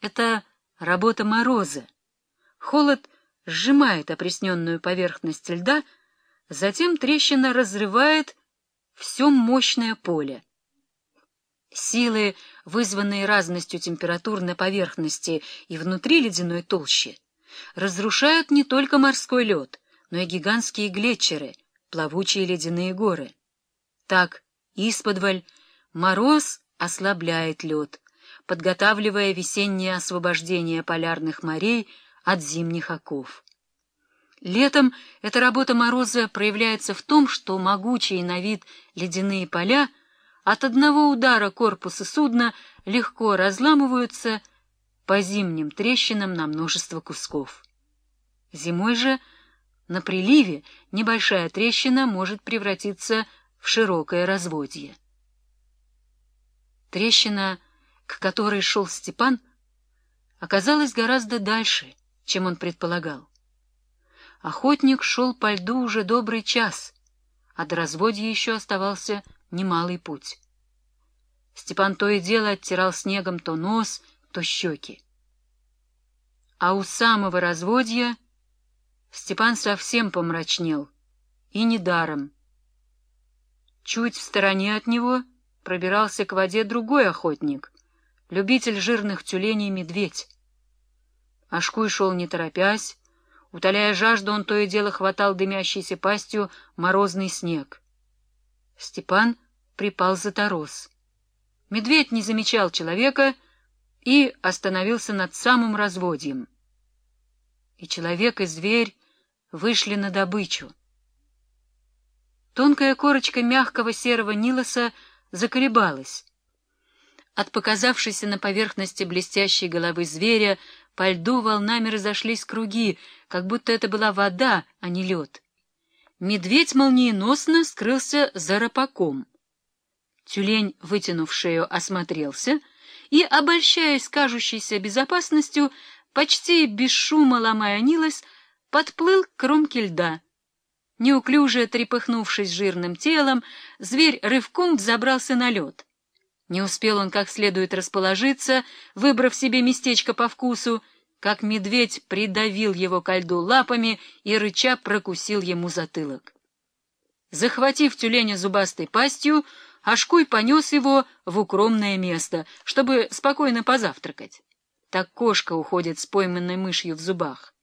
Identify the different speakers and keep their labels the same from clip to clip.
Speaker 1: Это работа мороза. Холод сжимает опресненную поверхность льда, затем трещина разрывает все мощное поле. Силы, вызванные разностью температур на поверхности и внутри ледяной толщи, разрушают не только морской лед, но и гигантские глетчеры, плавучие ледяные горы. Так, исподволь, мороз ослабляет лед, подготавливая весеннее освобождение полярных морей от зимних оков. Летом эта работа мороза проявляется в том, что могучие на вид ледяные поля от одного удара корпуса судна легко разламываются по зимним трещинам на множество кусков. Зимой же на приливе небольшая трещина может превратиться в широкое разводье. Трещина, к которой шел Степан, оказалась гораздо дальше, чем он предполагал. Охотник шел по льду уже добрый час, а до разводья еще оставался немалый путь. Степан то и дело оттирал снегом то нос, то щеки. А у самого разводья Степан совсем помрачнел, и недаром. Чуть в стороне от него пробирался к воде другой охотник, любитель жирных тюленей медведь. Ашкуй шел не торопясь, утоляя жажду, он то и дело хватал дымящейся пастью морозный снег. Степан припал за торос. Медведь не замечал человека и остановился над самым разводьем. И человек, и зверь вышли на добычу. Тонкая корочка мягкого серого нилоса заколебалась. От показавшейся на поверхности блестящей головы зверя по льду волнами разошлись круги, как будто это была вода, а не лед. Медведь молниеносно скрылся за рапаком. Тюлень, вытянув шею, осмотрелся и, обольщаясь кажущейся безопасностью, почти без шума ломая нилось, подплыл к кромке льда. Неуклюже трепыхнувшись жирным телом, зверь рывком взобрался на лед. Не успел он как следует расположиться, выбрав себе местечко по вкусу, как медведь придавил его ко льду лапами и рыча прокусил ему затылок. Захватив тюленя зубастой пастью, Ашкуй понес его в укромное место, чтобы спокойно позавтракать. Так кошка уходит с пойманной мышью в зубах.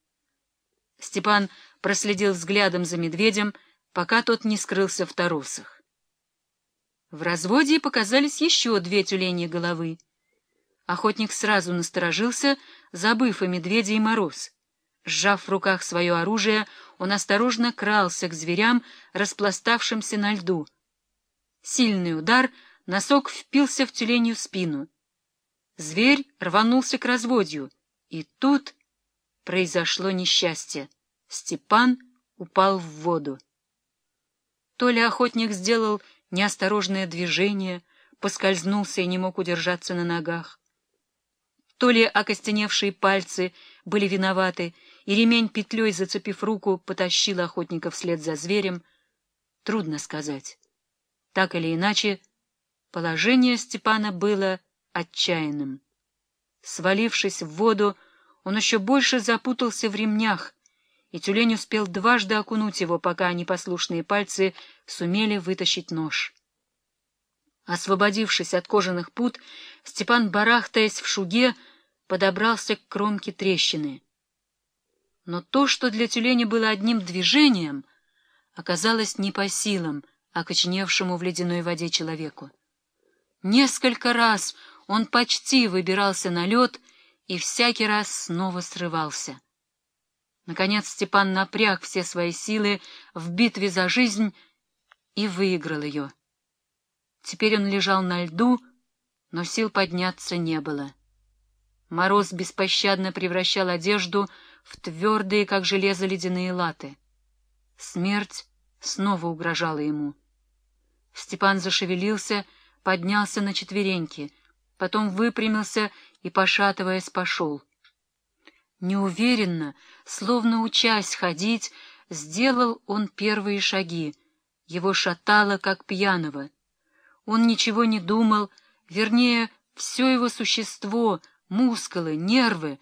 Speaker 1: Степан проследил взглядом за медведем, пока тот не скрылся в торосах. В разводе показались еще две тюленьи головы. Охотник сразу насторожился, забыв о медведе и мороз. Сжав в руках свое оружие, он осторожно крался к зверям, распластавшимся на льду. Сильный удар, носок впился в тюленью спину. Зверь рванулся к разводью, и тут произошло несчастье. Степан упал в воду. То ли охотник сделал неосторожное движение, поскользнулся и не мог удержаться на ногах, то ли окостеневшие пальцы были виноваты, и ремень петлей, зацепив руку, потащил охотника вслед за зверем, трудно сказать. Так или иначе, положение Степана было отчаянным. Свалившись в воду, он еще больше запутался в ремнях, и тюлень успел дважды окунуть его, пока непослушные пальцы сумели вытащить нож. Освободившись от кожаных пут, Степан, барахтаясь в шуге, подобрался к кромке трещины. Но то, что для тюленя было одним движением, оказалось не по силам окоченевшему в ледяной воде человеку. Несколько раз он почти выбирался на лед и всякий раз снова срывался. Наконец Степан напряг все свои силы в битве за жизнь и выиграл ее. Теперь он лежал на льду, но сил подняться не было. Мороз беспощадно превращал одежду в твердые, как железо, ледяные латы. Смерть снова угрожала ему. Степан зашевелился, поднялся на четвереньки, потом выпрямился и, пошатываясь, пошел. Неуверенно, словно учась ходить, сделал он первые шаги. Его шатало, как пьяного. Он ничего не думал, вернее, все его существо мускулы, нервы